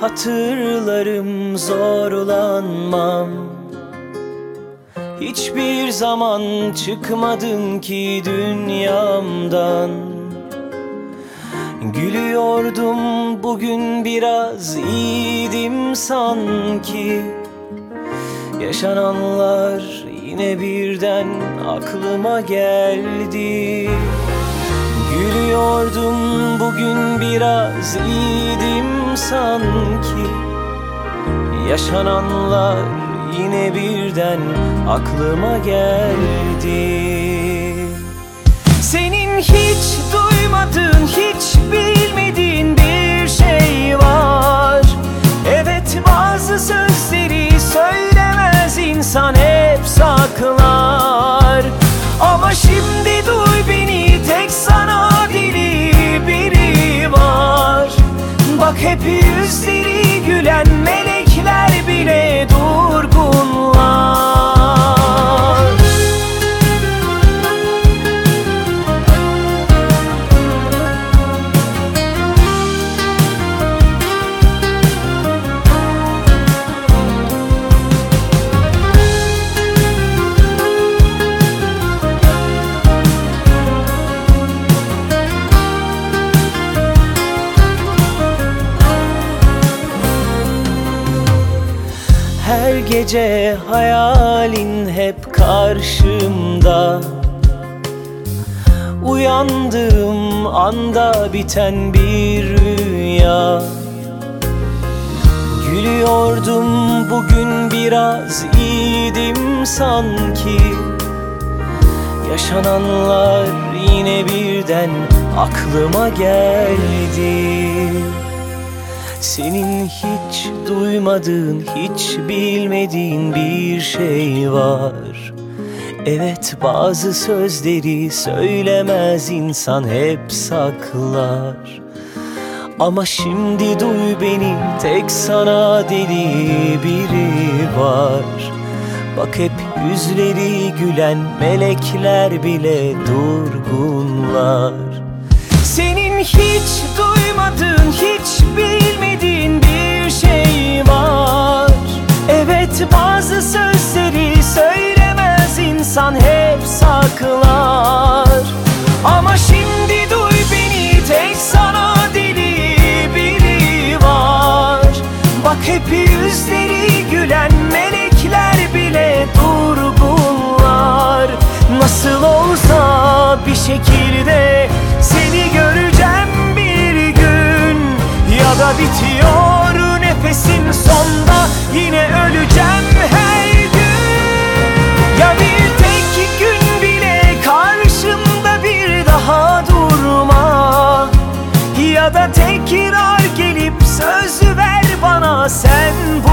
Hatırlarım zorlanmam Hiçbir zaman çıkmadın ki dünyamdan. Gülüyordum bugün biraz iyiydim sanki. Yaşananlar yine birden aklıma geldi. Gülüyordum bugün biraz iyiydim sanki. Yaşananlar yine birden aklıma geldi. Senin hiç duymadığın, hiç hep yüzleri gülen gece hayalin hep karşımda. Uyandığım anda biten bir rüya. Gülüyordum bugün biraz iyiydim sanki. Yaşananlar yine birden aklıma geldi senin hiç duymadığın, hiç bilmediğin bir şey var. Evet bazı sözleri söylemez insan hep saklar. Ama şimdi duy beni tek sana deli biri var. Bak hep yüzleri gülen melekler bile durgunlar. Senin hiç duymadığın, hiç bilmediğin bir şey var. Evet bazı sözleri söylemez insan hep saklar. Ama şimdi duy beni tek sana deli biri var. Bak hep yüzleri gülen melekler bile durgunlar. Nasıl olsa bir şekilde sen bu